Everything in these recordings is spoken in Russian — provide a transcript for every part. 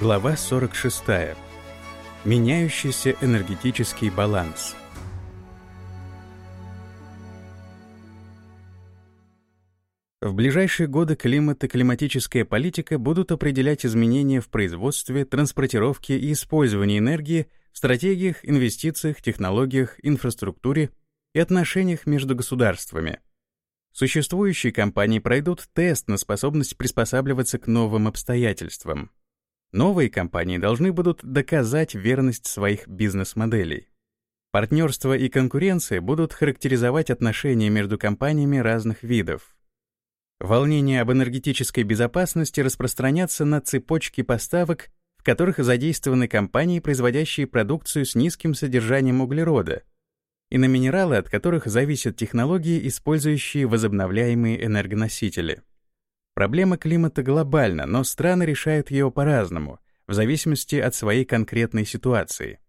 Глава 46. Меняющийся энергетический баланс. В ближайшие годы климат и климатическая политика будут определять изменения в производстве, транспортировке и использовании энергии стратегиях, инвестициях, технологиях, инфраструктуре и отношениях между государствами. Существующие компании пройдут тест на способность приспосабливаться к новым обстоятельствам. Новые компании должны будут доказать верность своих бизнес-моделей. Партнерство и конкуренция будут характеризовать отношения между компаниями разных видов. Волнения об энергетической безопасности распространятся на цепочки поставок, в которых задействованы компании, производящие продукцию с низким содержанием углерода, и на минералы, от которых зависят технологии, использующие возобновляемые энергоносители. Проблема климата глобальна, но страны решают ее по-разному, в зависимости от своей конкретной ситуации.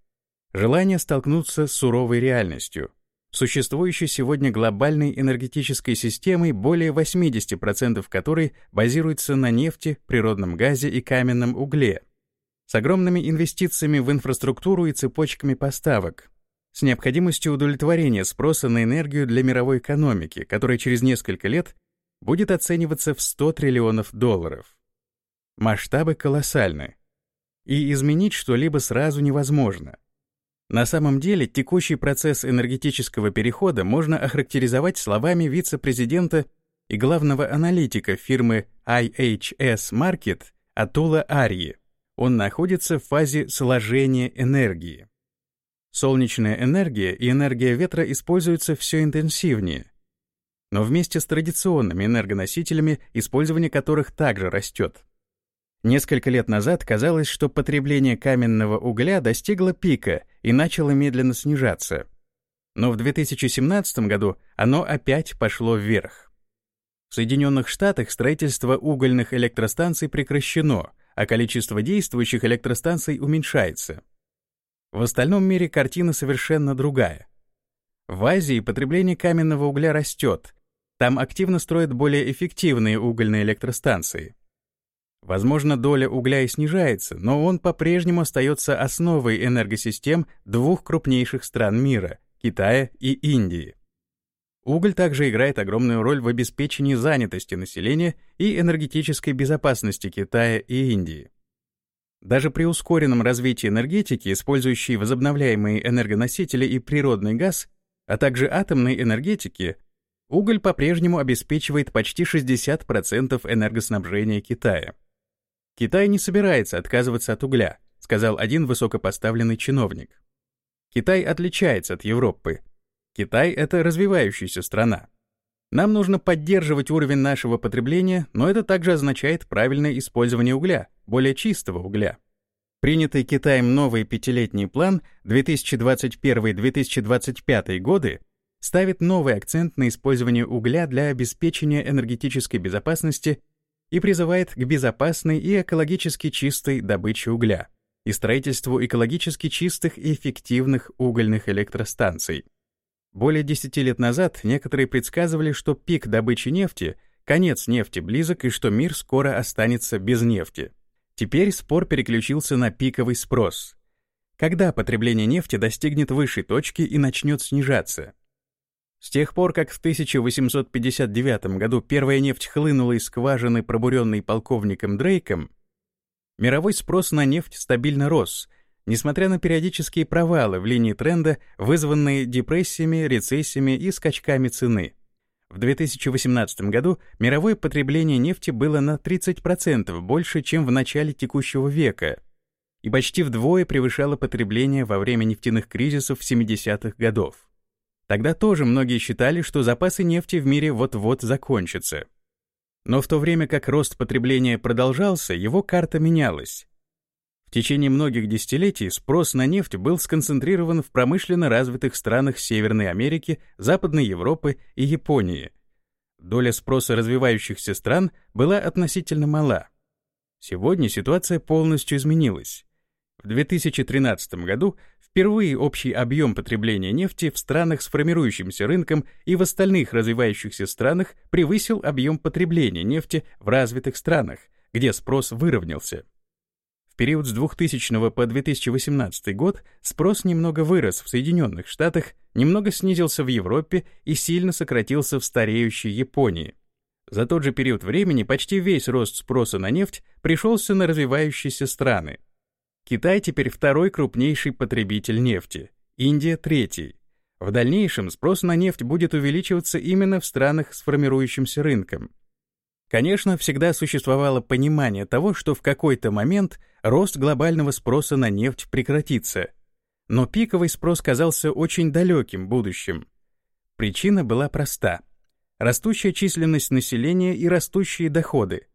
Желание столкнуться с суровой реальностью. Существующей сегодня глобальной энергетической системой, более 80% которой базируется на нефти, природном газе и каменном угле, с огромными инвестициями в инфраструктуру и цепочками поставок, с необходимостью удовлетворения спроса на энергию для мировой экономики, которая через несколько лет будет оцениваться в 100 триллионов долларов. Масштабы колоссальны. И изменить что-либо сразу невозможно. На самом деле текущий процесс энергетического перехода можно охарактеризовать словами вице-президента и главного аналитика фирмы IHS Market Атула Арьи. Он находится в фазе сложения энергии. Солнечная энергия и энергия ветра используются все интенсивнее, но вместе с традиционными энергоносителями, использование которых также растет. Несколько лет назад казалось, что потребление каменного угля достигло пика и начало медленно снижаться. Но в 2017 году оно опять пошло вверх. В Соединенных Штатах строительство угольных электростанций прекращено, а количество действующих электростанций уменьшается. В остальном мире картина совершенно другая. В Азии потребление каменного угля растет, там активно строят более эффективные угольные электростанции. Возможно, доля угля и снижается, но он по-прежнему остается основой энергосистем двух крупнейших стран мира — Китая и Индии. Уголь также играет огромную роль в обеспечении занятости населения и энергетической безопасности Китая и Индии. Даже при ускоренном развитии энергетики, использующей возобновляемые энергоносители и природный газ, а также атомной энергетики, Уголь по-прежнему обеспечивает почти 60% энергоснабжения Китая. Китай не собирается отказываться от угля, сказал один высокопоставленный чиновник. Китай отличается от Европы. Китай — это развивающаяся страна. Нам нужно поддерживать уровень нашего потребления, но это также означает правильное использование угля, более чистого угля. Принятый Китаем новый пятилетний план 2021-2025 годы ставит новый акцент на использование угля для обеспечения энергетической безопасности и призывает к безопасной и экологически чистой добыче угля и строительству экологически чистых и эффективных угольных электростанций. Более 10 лет назад некоторые предсказывали, что пик добычи нефти, конец нефти близок и что мир скоро останется без нефти. Теперь спор переключился на пиковый спрос. Когда потребление нефти достигнет высшей точки и начнет снижаться? С тех пор, как в 1859 году первая нефть хлынула из скважины, пробуренной полковником Дрейком, мировой спрос на нефть стабильно рос, несмотря на периодические провалы в линии тренда, вызванные депрессиями, рецессиями и скачками цены. В 2018 году мировое потребление нефти было на 30% больше, чем в начале текущего века, и почти вдвое превышало потребление во время нефтяных кризисов 70-х годов. Тогда тоже многие считали, что запасы нефти в мире вот-вот закончатся. Но в то время как рост потребления продолжался, его карта менялась. В течение многих десятилетий спрос на нефть был сконцентрирован в промышленно развитых странах Северной Америки, Западной Европы и Японии. Доля спроса развивающихся стран была относительно мала. Сегодня ситуация полностью изменилась. В 2013 году Впервые общий объем потребления нефти в странах с формирующимся рынком и в остальных развивающихся странах превысил объем потребления нефти в развитых странах, где спрос выровнялся. В период с 2000 по 2018 год спрос немного вырос в Соединенных Штатах, немного снизился в Европе и сильно сократился в стареющей Японии. За тот же период времени почти весь рост спроса на нефть пришелся на развивающиеся страны. Китай теперь второй крупнейший потребитель нефти, Индия — третий. В дальнейшем спрос на нефть будет увеличиваться именно в странах с формирующимся рынком. Конечно, всегда существовало понимание того, что в какой-то момент рост глобального спроса на нефть прекратится. Но пиковый спрос казался очень далеким будущим. Причина была проста. Растущая численность населения и растущие доходы.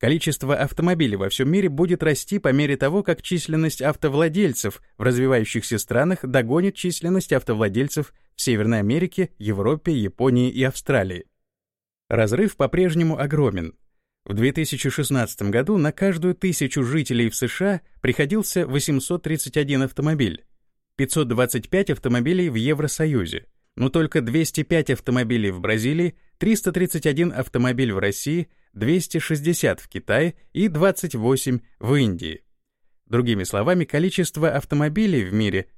Количество автомобилей во всем мире будет расти по мере того, как численность автовладельцев в развивающихся странах догонит численность автовладельцев в Северной Америке, Европе, Японии и Австралии. Разрыв по-прежнему огромен. В 2016 году на каждую тысячу жителей в США приходился 831 автомобиль, 525 автомобилей в Евросоюзе, но только 205 автомобилей в Бразилии, 331 автомобиль в России, 260 в Китае и 28 в Индии. Другими словами, количество автомобилей в мире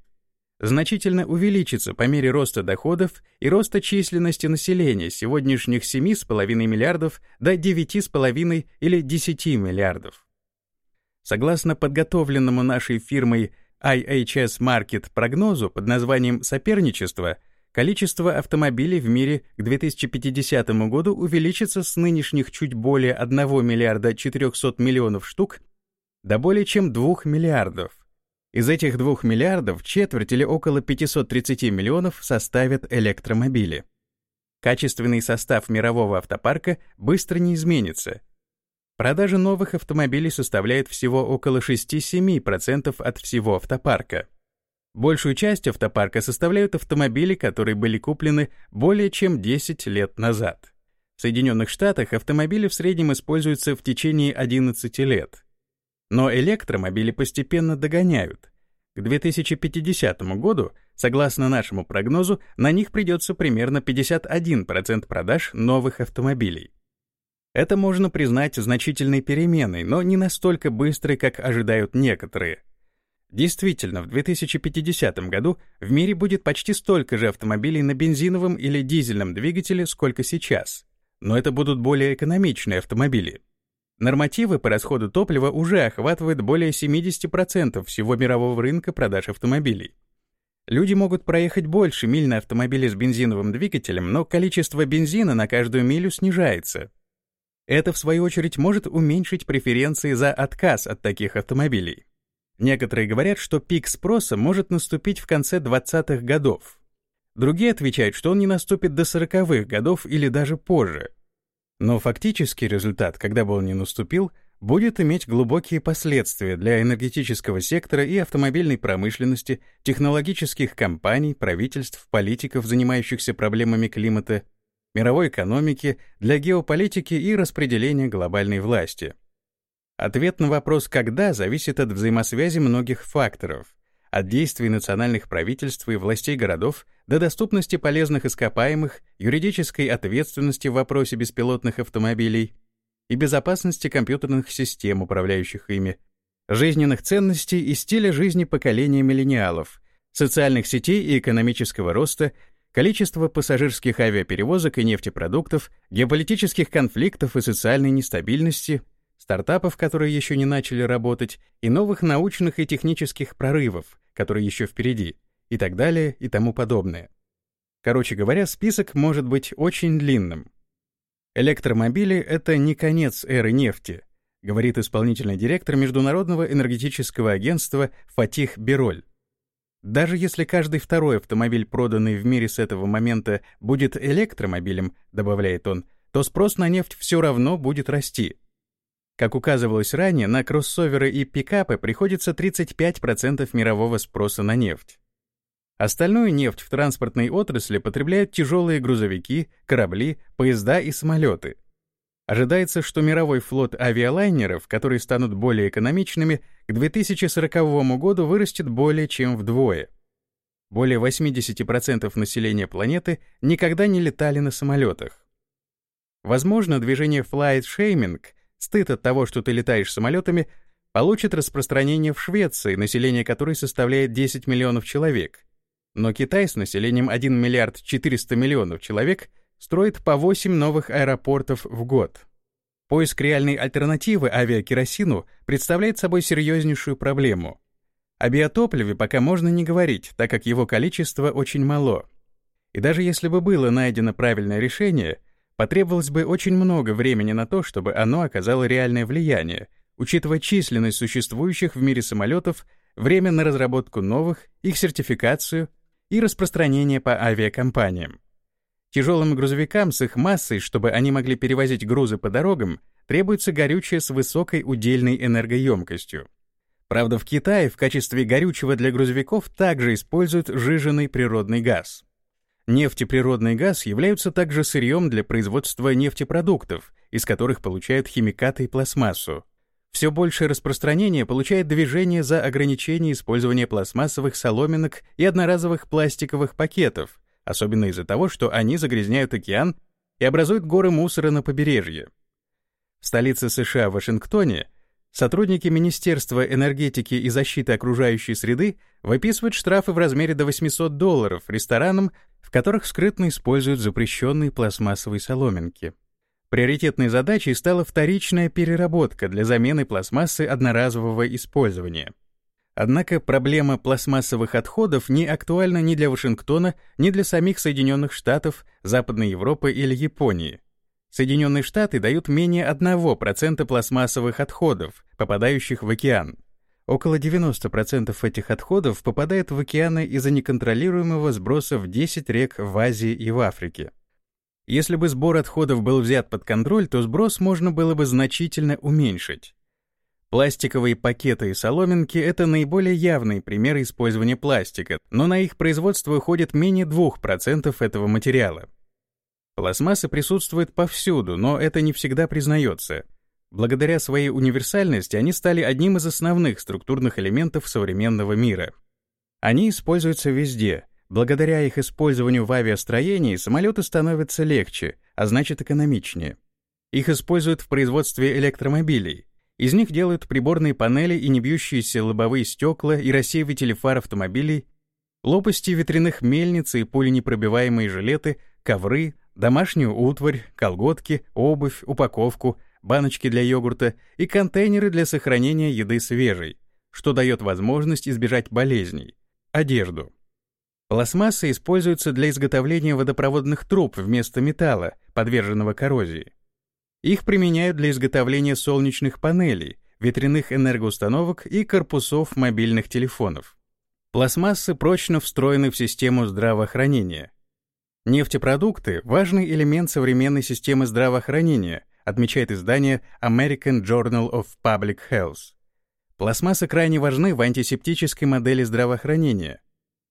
значительно увеличится по мере роста доходов и роста численности населения с сегодняшних 7,5 миллиардов до 9,5 или 10 миллиардов. Согласно подготовленному нашей фирмой IHS Market прогнозу под названием «Соперничество», количество автомобилей в мире к 2050 году увеличится с нынешних чуть более 1 миллиарда 400 миллионов штук до более чем 2 миллиардов. Из этих 2 миллиардов четверть или около 530 миллионов составят электромобили. Качественный состав мирового автопарка быстро не изменится. Продажа новых автомобилей составляет всего около 6-7% от всего автопарка. Большую часть автопарка составляют автомобили, которые были куплены более чем 10 лет назад. В Соединенных Штатах автомобили в среднем используются в течение 11 лет. Но электромобили постепенно догоняют. К 2050 году, согласно нашему прогнозу, на них придется примерно 51% продаж новых автомобилей. Это можно признать значительной переменой, но не настолько быстрой, как ожидают некоторые. Действительно, в 2050 году в мире будет почти столько же автомобилей на бензиновом или дизельном двигателе, сколько сейчас. Но это будут более экономичные автомобили. Нормативы по расходу топлива уже охватывают более 70% всего мирового рынка продаж автомобилей. Люди могут проехать больше миль на автомобиле с бензиновым двигателем, но количество бензина на каждую милю снижается. Это, в свою очередь, может уменьшить преференции за отказ от таких автомобилей. Некоторые говорят, что пик спроса может наступить в конце 20-х годов. Другие отвечают, что он не наступит до 40-х годов или даже позже. Но фактический результат, когда бы он ни наступил, будет иметь глубокие последствия для энергетического сектора и автомобильной промышленности, технологических компаний, правительств, политиков, занимающихся проблемами климата, мировой экономики, для геополитики и распределения глобальной власти. Ответ на вопрос «когда» зависит от взаимосвязи многих факторов, от действий национальных правительств и властей городов до доступности полезных ископаемых, юридической ответственности в вопросе беспилотных автомобилей и безопасности компьютерных систем, управляющих ими, жизненных ценностей и стиля жизни поколения миллениалов, социальных сетей и экономического роста, количества пассажирских авиаперевозок и нефтепродуктов, геополитических конфликтов и социальной нестабильности, стартапов, которые еще не начали работать, и новых научных и технических прорывов, которые еще впереди и так далее и тому подобное. Короче говоря, список может быть очень длинным. Электромобили — это не конец эры нефти, говорит исполнительный директор Международного энергетического агентства Фатих Бироль. Даже если каждый второй автомобиль, проданный в мире с этого момента, будет электромобилем, добавляет он, то спрос на нефть все равно будет расти. Как указывалось ранее, на кроссоверы и пикапы приходится 35% мирового спроса на нефть. Остальную нефть в транспортной отрасли потребляют тяжелые грузовики, корабли, поезда и самолеты. Ожидается, что мировой флот авиалайнеров, которые станут более экономичными, к 2040 году вырастет более чем вдвое. Более 80% населения планеты никогда не летали на самолетах. Возможно, движение flight shaming, стыд от того, что ты летаешь самолетами, получит распространение в Швеции, население которой составляет 10 миллионов человек. Но Китай с населением 1 миллиард 400 миллионов человек строит по 8 новых аэропортов в год. Поиск реальной альтернативы авиакеросину представляет собой серьезнейшую проблему. О биотопливе пока можно не говорить, так как его количество очень мало. И даже если бы было найдено правильное решение, потребовалось бы очень много времени на то, чтобы оно оказало реальное влияние, учитывая численность существующих в мире самолетов, время на разработку новых, их сертификацию и распространение по авиакомпаниям. Тяжелым грузовикам с их массой, чтобы они могли перевозить грузы по дорогам, требуется горючее с высокой удельной энергоемкостью. Правда, в Китае в качестве горючего для грузовиков также используют жиженый природный газ. Нефть и природный газ являются также сырьем для производства нефтепродуктов, из которых получают химикаты и пластмассу. Все большее распространение получает движение за ограничение использования пластмассовых соломинок и одноразовых пластиковых пакетов, особенно из-за того, что они загрязняют океан и образуют горы мусора на побережье. В столице США, Вашингтоне, сотрудники Министерства энергетики и защиты окружающей среды выписывают штрафы в размере до 800 долларов ресторанам, в которых скрытно используют запрещенные пластмассовые соломинки. Приоритетной задачей стала вторичная переработка для замены пластмассы одноразового использования — Однако проблема пластмассовых отходов не актуальна ни для Вашингтона, ни для самих Соединенных Штатов, Западной Европы или Японии. Соединенные Штаты дают менее 1% пластмассовых отходов, попадающих в океан. Около 90% этих отходов попадает в океаны из-за неконтролируемого сброса в 10 рек в Азии и в Африке. Если бы сбор отходов был взят под контроль, то сброс можно было бы значительно уменьшить. Пластиковые пакеты и соломинки — это наиболее явные примеры использования пластика, но на их производство уходит менее 2% этого материала. Пластмасса присутствует повсюду, но это не всегда признается. Благодаря своей универсальности они стали одним из основных структурных элементов современного мира. Они используются везде. Благодаря их использованию в авиастроении самолеты становятся легче, а значит экономичнее. Их используют в производстве электромобилей, из них делают приборные панели и небьющиеся лобовые стекла и рассеиватели фар автомобилей, лопасти ветряных мельниц и пуленепробиваемые жилеты, ковры, домашнюю утварь, колготки, обувь, упаковку, баночки для йогурта и контейнеры для сохранения еды свежей, что дает возможность избежать болезней, одежду. Пластмасса используется для изготовления водопроводных труб вместо металла, подверженного коррозии. Их применяют для изготовления солнечных панелей, ветряных энергоустановок и корпусов мобильных телефонов. Пластмассы прочно встроены в систему здравоохранения. Нефтепродукты — важный элемент современной системы здравоохранения, отмечает издание American Journal of Public Health. Пластмассы крайне важны в антисептической модели здравоохранения.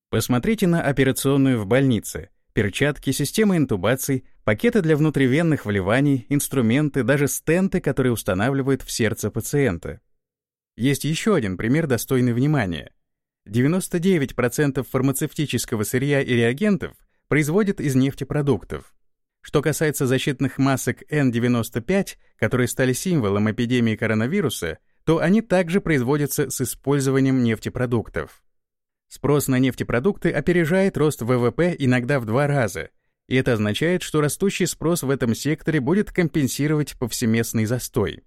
Посмотрите на операционную в больнице, перчатки, системы интубаций, пакеты для внутривенных вливаний, инструменты, даже стенты, которые устанавливают в сердце пациента. Есть еще один пример, достойный внимания. 99% фармацевтического сырья и реагентов производят из нефтепродуктов. Что касается защитных масок N95, которые стали символом эпидемии коронавируса, то они также производятся с использованием нефтепродуктов. Спрос на нефтепродукты опережает рост ВВП иногда в два раза, и это означает, что растущий спрос в этом секторе будет компенсировать повсеместный застой.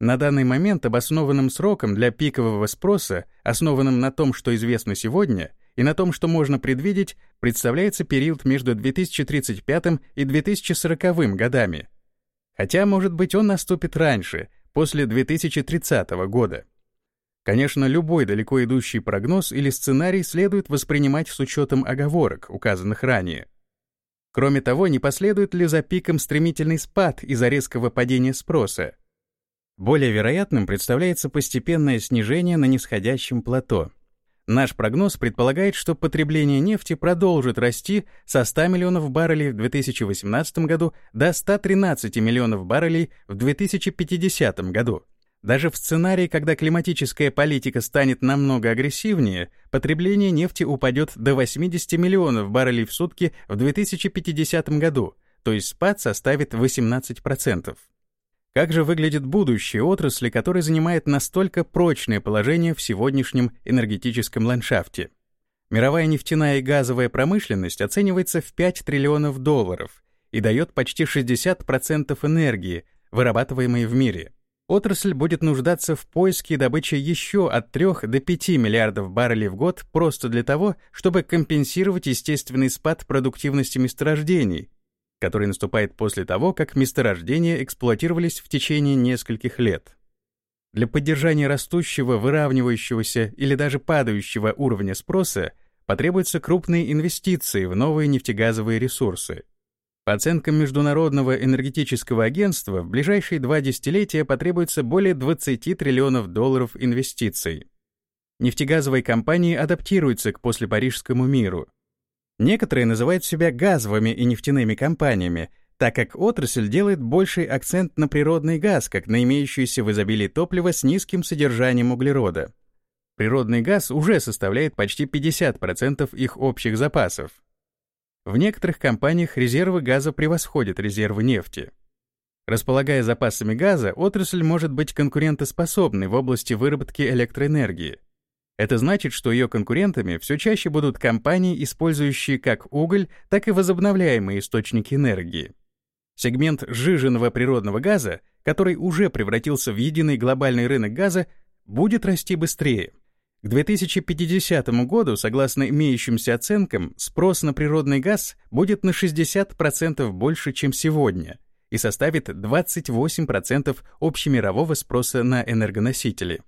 На данный момент обоснованным сроком для пикового спроса, основанным на том, что известно сегодня, и на том, что можно предвидеть, представляется период между 2035 и 2040 годами. Хотя, может быть, он наступит раньше, после 2030 года. Конечно, любой далеко идущий прогноз или сценарий следует воспринимать с учетом оговорок, указанных ранее. Кроме того, не последует ли за пиком стремительный спад из-за резкого падения спроса? Более вероятным представляется постепенное снижение на нисходящем плато. Наш прогноз предполагает, что потребление нефти продолжит расти со 100 миллионов баррелей в 2018 году до 113 миллионов баррелей в 2050 году. Даже в сценарии, когда климатическая политика станет намного агрессивнее, потребление нефти упадет до 80 миллионов баррелей в сутки в 2050 году, то есть спад составит 18%. Как же выглядит будущее отрасли, которая занимает настолько прочное положение в сегодняшнем энергетическом ландшафте? Мировая нефтяная и газовая промышленность оценивается в 5 триллионов долларов и дает почти 60% энергии, вырабатываемой в мире. Отрасль будет нуждаться в поиске и добыче еще от 3 до 5 миллиардов баррелей в год просто для того, чтобы компенсировать естественный спад продуктивности месторождений, который наступает после того, как месторождения эксплуатировались в течение нескольких лет. Для поддержания растущего, выравнивающегося или даже падающего уровня спроса потребуются крупные инвестиции в новые нефтегазовые ресурсы. По оценкам Международного энергетического агентства, в ближайшие два десятилетия потребуется более 20 триллионов долларов инвестиций. Нефтегазовые компании адаптируются к послепарижскому миру, Некоторые называют себя газовыми и нефтяными компаниями, так как отрасль делает больший акцент на природный газ, как на имеющееся в изобилии топливо с низким содержанием углерода. Природный газ уже составляет почти 50% их общих запасов. В некоторых компаниях резервы газа превосходят резервы нефти. Располагая запасами газа, отрасль может быть конкурентоспособной в области выработки электроэнергии. Это значит, что ее конкурентами все чаще будут компании, использующие как уголь, так и возобновляемые источники энергии. Сегмент сжиженного природного газа, который уже превратился в единый глобальный рынок газа, будет расти быстрее. К 2050 году, согласно имеющимся оценкам, спрос на природный газ будет на 60% больше, чем сегодня, и составит 28% общемирового спроса на энергоносители.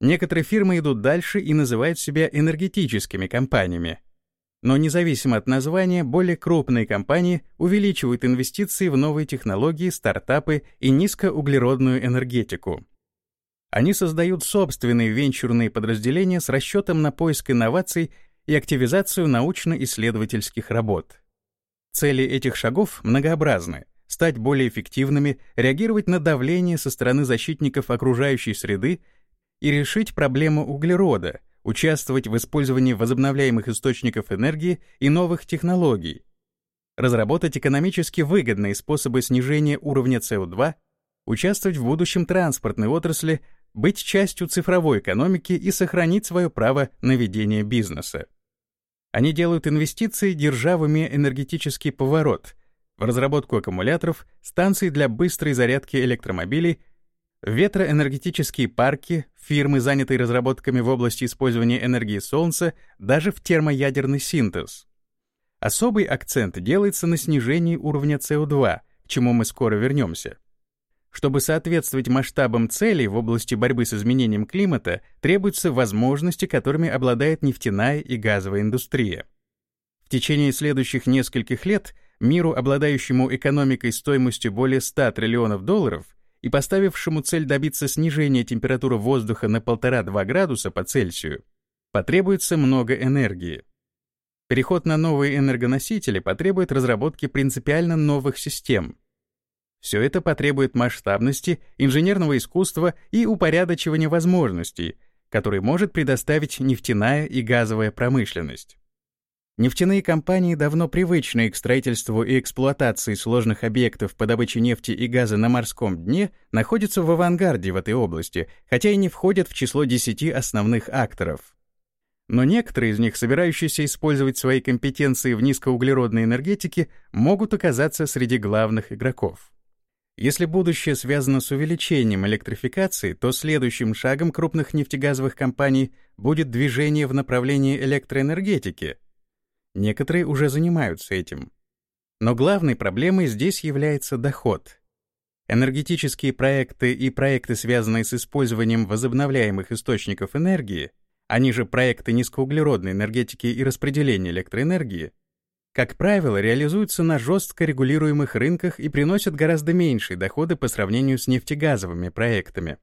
Некоторые фирмы идут дальше и называют себя энергетическими компаниями. Но независимо от названия, более крупные компании увеличивают инвестиции в новые технологии, стартапы и низкоуглеродную энергетику. Они создают собственные венчурные подразделения с расчетом на поиск инноваций и активизацию научно-исследовательских работ. Цели этих шагов многообразны — стать более эффективными, реагировать на давление со стороны защитников окружающей среды и решить проблему углерода, участвовать в использовании возобновляемых источников энергии и новых технологий, разработать экономически выгодные способы снижения уровня СО2, участвовать в будущем транспортной отрасли, быть частью цифровой экономики и сохранить свое право на ведение бизнеса. Они делают инвестиции, держа в уме энергетический поворот в разработку аккумуляторов, станций для быстрой зарядки электромобилей Ветроэнергетические парки, фирмы, занятые разработками в области использования энергии Солнца, даже в термоядерный синтез. Особый акцент делается на снижении уровня СО2, к чему мы скоро вернемся. Чтобы соответствовать масштабам целей в области борьбы с изменением климата, требуются возможности, которыми обладает нефтяная и газовая индустрия. В течение следующих нескольких лет миру, обладающему экономикой стоимостью более 100 триллионов долларов, и поставившему цель добиться снижения температуры воздуха на 1,5-2 градуса по Цельсию, потребуется много энергии. Переход на новые энергоносители потребует разработки принципиально новых систем. Все это потребует масштабности, инженерного искусства и упорядочивания возможностей, которые может предоставить нефтяная и газовая промышленность. Нефтяные компании, давно привычные к строительству и эксплуатации сложных объектов по добыче нефти и газа на морском дне, находятся в авангарде в этой области, хотя и не входят в число 10 основных акторов. Но некоторые из них, собирающиеся использовать свои компетенции в низкоуглеродной энергетике, могут оказаться среди главных игроков. Если будущее связано с увеличением электрификации, то следующим шагом крупных нефтегазовых компаний будет движение в направлении электроэнергетики — Некоторые уже занимаются этим. Но главной проблемой здесь является доход. Энергетические проекты и проекты, связанные с использованием возобновляемых источников энергии, они же проекты низкоуглеродной энергетики и распределения электроэнергии, как правило, реализуются на жестко регулируемых рынках и приносят гораздо меньшие доходы по сравнению с нефтегазовыми проектами.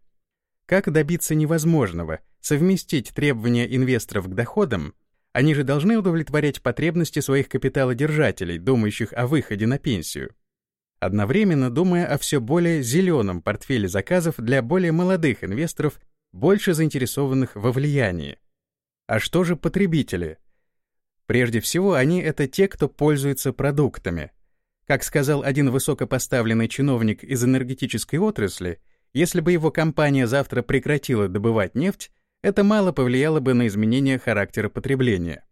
Как добиться невозможного, совместить требования инвесторов к доходам они же должны удовлетворять потребности своих капиталодержателей, думающих о выходе на пенсию. Одновременно думая о все более зеленом портфеле заказов для более молодых инвесторов, больше заинтересованных во влиянии. А что же потребители? Прежде всего, они — это те, кто пользуется продуктами. Как сказал один высокопоставленный чиновник из энергетической отрасли, если бы его компания завтра прекратила добывать нефть, это мало повлияло бы на изменение характера потребления.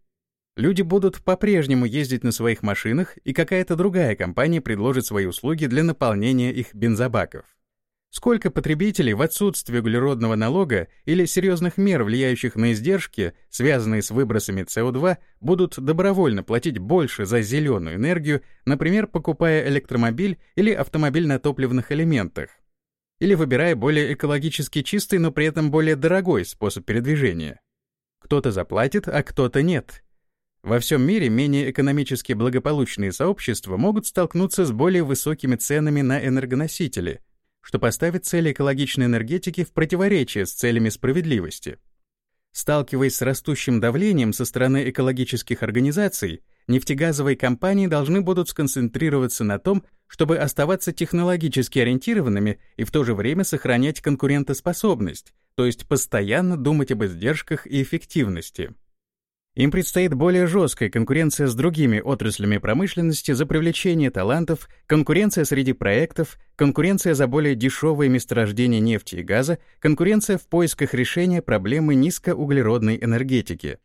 Люди будут по-прежнему ездить на своих машинах, и какая-то другая компания предложит свои услуги для наполнения их бензобаков. Сколько потребителей в отсутствие углеродного налога или серьезных мер, влияющих на издержки, связанные с выбросами СО2, будут добровольно платить больше за зеленую энергию, например, покупая электромобиль или автомобиль на топливных элементах, или выбирая более экологически чистый, но при этом более дорогой способ передвижения. Кто-то заплатит, а кто-то нет — во всем мире менее экономически благополучные сообщества могут столкнуться с более высокими ценами на энергоносители, что поставит цели экологичной энергетики в противоречие с целями справедливости. Сталкиваясь с растущим давлением со стороны экологических организаций, нефтегазовые компании должны будут сконцентрироваться на том, чтобы оставаться технологически ориентированными и в то же время сохранять конкурентоспособность, то есть постоянно думать об издержках и эффективности. Им предстоит более жесткая конкуренция с другими отраслями промышленности за привлечение талантов, конкуренция среди проектов, конкуренция за более дешевые месторождения нефти и газа, конкуренция в поисках решения проблемы низкоуглеродной энергетики.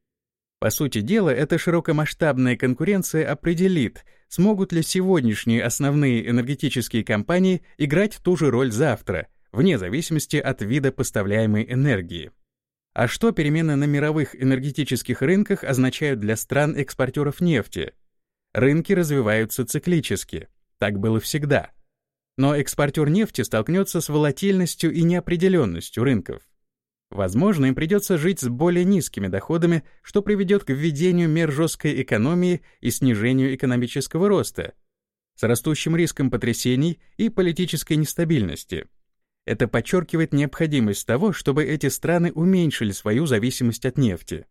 По сути дела, эта широкомасштабная конкуренция определит, смогут ли сегодняшние основные энергетические компании играть ту же роль завтра, вне зависимости от вида поставляемой энергии. А что перемены на мировых энергетических рынках означают для стран-экспортеров нефти? Рынки развиваются циклически. Так было всегда. Но экспортер нефти столкнется с волатильностью и неопределенностью рынков. Возможно, им придется жить с более низкими доходами, что приведет к введению мер жесткой экономии и снижению экономического роста, с растущим риском потрясений и политической нестабильности. Это подчеркивает необходимость того, чтобы эти страны уменьшили свою зависимость от нефти.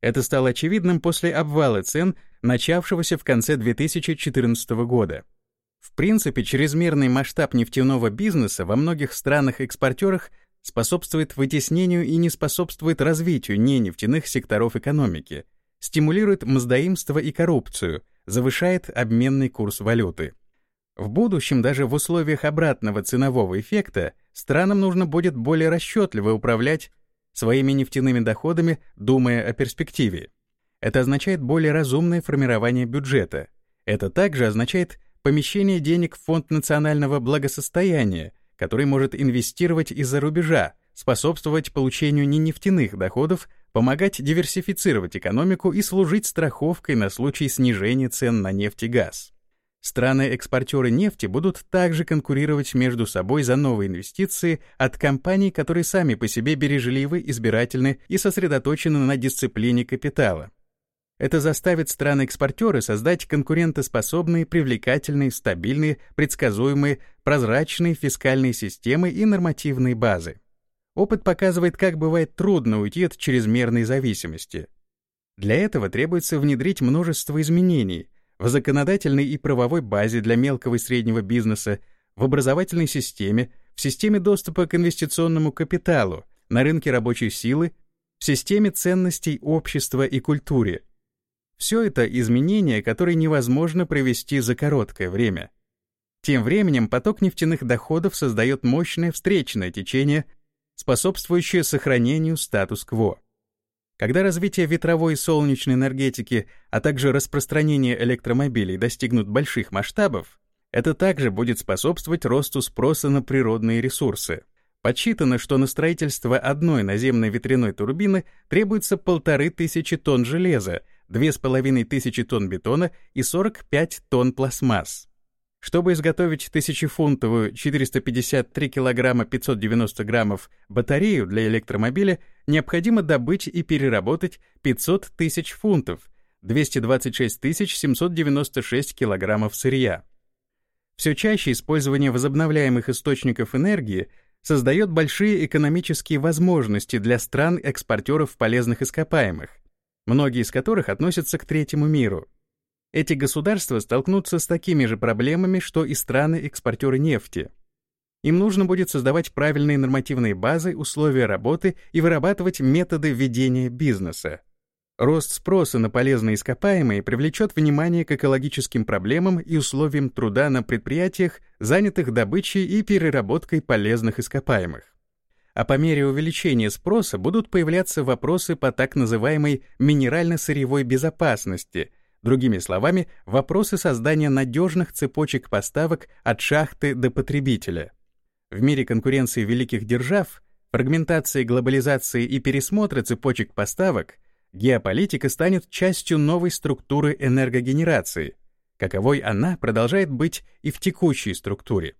Это стало очевидным после обвала цен, начавшегося в конце 2014 года. В принципе, чрезмерный масштаб нефтяного бизнеса во многих странах-экспортерах способствует вытеснению и не способствует развитию ненефтяных секторов экономики, стимулирует мздоимство и коррупцию, завышает обменный курс валюты. В будущем даже в условиях обратного ценового эффекта странам нужно будет более расчетливо управлять своими нефтяными доходами, думая о перспективе. Это означает более разумное формирование бюджета. Это также означает помещение денег в Фонд национального благосостояния, который может инвестировать из-за рубежа, способствовать получению ненефтяных доходов, помогать диверсифицировать экономику и служить страховкой на случай снижения цен на нефть и газ. Страны-экспортеры нефти будут также конкурировать между собой за новые инвестиции от компаний, которые сами по себе бережливы, избирательны и сосредоточены на дисциплине капитала. Это заставит страны-экспортеры создать конкурентоспособные, привлекательные, стабильные, предсказуемые, прозрачные фискальные системы и нормативные базы. Опыт показывает, как бывает трудно уйти от чрезмерной зависимости. Для этого требуется внедрить множество изменений — в законодательной и правовой базе для мелкого и среднего бизнеса, в образовательной системе, в системе доступа к инвестиционному капиталу, на рынке рабочей силы, в системе ценностей общества и культуре. Все это изменения, которые невозможно провести за короткое время. Тем временем поток нефтяных доходов создает мощное встречное течение, способствующее сохранению статус-кво. Когда развитие ветровой и солнечной энергетики, а также распространение электромобилей достигнут больших масштабов, это также будет способствовать росту спроса на природные ресурсы. Подсчитано, что на строительство одной наземной ветряной турбины требуется полторы тысячи тонн железа, две с половиной тысячи тонн бетона и 45 тонн пластмасс. Чтобы изготовить тысячефунтовую 453 килограмма 590 граммов батарею для электромобиля, необходимо добыть и переработать 500 тысяч фунтов, 226 796 килограммов сырья. Все чаще использование возобновляемых источников энергии создает большие экономические возможности для стран-экспортеров полезных ископаемых, многие из которых относятся к третьему миру. Эти государства столкнутся с такими же проблемами, что и страны-экспортеры нефти. Им нужно будет создавать правильные нормативные базы, условия работы и вырабатывать методы ведения бизнеса. Рост спроса на полезные ископаемые привлечет внимание к экологическим проблемам и условиям труда на предприятиях, занятых добычей и переработкой полезных ископаемых. А по мере увеличения спроса будут появляться вопросы по так называемой минерально-сырьевой безопасности, другими словами, вопросы создания надежных цепочек поставок от шахты до потребителя. В мире конкуренции великих держав, фрагментации, глобализации и пересмотра цепочек поставок — геополитика станет частью новой структуры энергогенерации, каковой она продолжает быть и в текущей структуре.